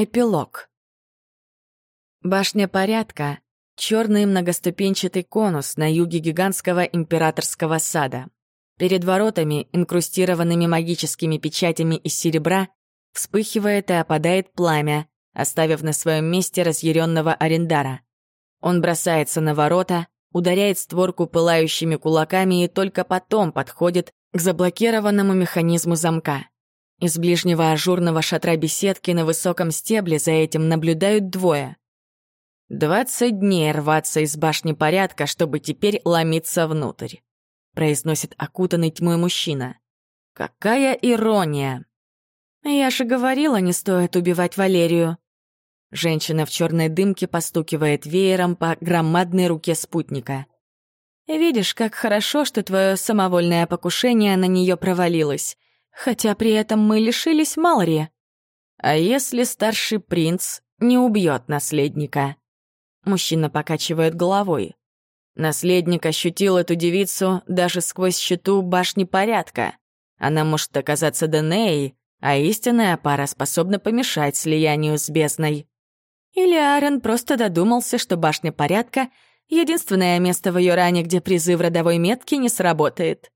Эпилог. Башня порядка — черный многоступенчатый конус на юге гигантского императорского сада. Перед воротами, инкрустированными магическими печатями из серебра, вспыхивает и опадает пламя, оставив на своем месте разъяренного арендара. Он бросается на ворота, ударяет створку пылающими кулаками и только потом подходит к заблокированному механизму замка. Из ближнего ажурного шатра беседки на высоком стебле за этим наблюдают двое. «Двадцать дней рваться из башни порядка, чтобы теперь ломиться внутрь», произносит окутанный тьмой мужчина. «Какая ирония!» «Я же говорила, не стоит убивать Валерию». Женщина в черной дымке постукивает веером по громадной руке спутника. «Видишь, как хорошо, что твое самовольное покушение на нее провалилось. Хотя при этом мы лишились Малри. А если старший принц не убьет наследника? Мужчина покачивает головой. Наследник ощутил эту девицу даже сквозь щиту башни порядка. Она может оказаться Денеей, а истинная пара способна помешать слиянию с бездной. Или Аарон просто додумался, что башня порядка — единственное место в ее ране, где призыв родовой метки не сработает.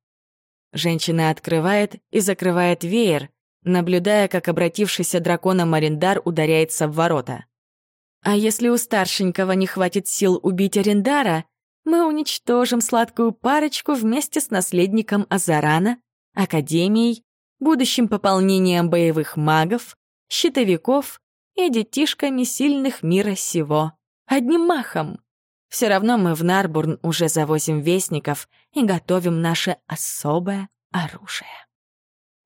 Женщина открывает и закрывает веер, наблюдая, как обратившийся драконом Арендар ударяется в ворота. А если у старшенького не хватит сил убить Арендара, мы уничтожим сладкую парочку вместе с наследником Азарана, Академией, будущим пополнением боевых магов, щитовиков и детишками сильных мира сего. Одним махом. Все равно мы в Нарбурн уже завозим вестников и готовим наше особое оружие.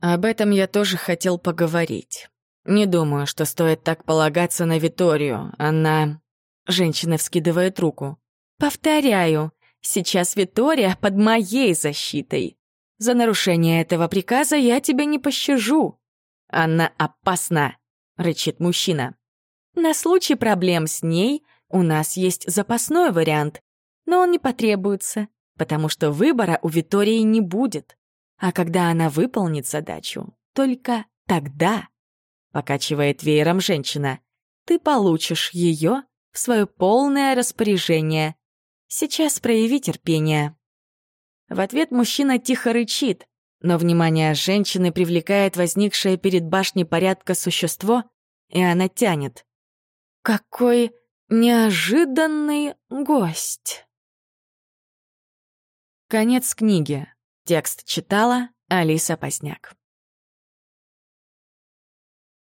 Об этом я тоже хотел поговорить. Не думаю, что стоит так полагаться на Виторию. Она... Женщина вскидывает руку. Повторяю, сейчас Витория под моей защитой. За нарушение этого приказа я тебя не пощажу. Она опасна, рычит мужчина. На случай проблем с ней у нас есть запасной вариант, но он не потребуется, потому что выбора у Витории не будет. А когда она выполнит задачу, только тогда, покачивает веером женщина, ты получишь ее в свое полное распоряжение. Сейчас прояви терпение. В ответ мужчина тихо рычит, но внимание женщины привлекает возникшее перед башней порядка существо, и она тянет. «Какой Неожиданный гость. Конец книги. Текст читала Алиса Поздняк.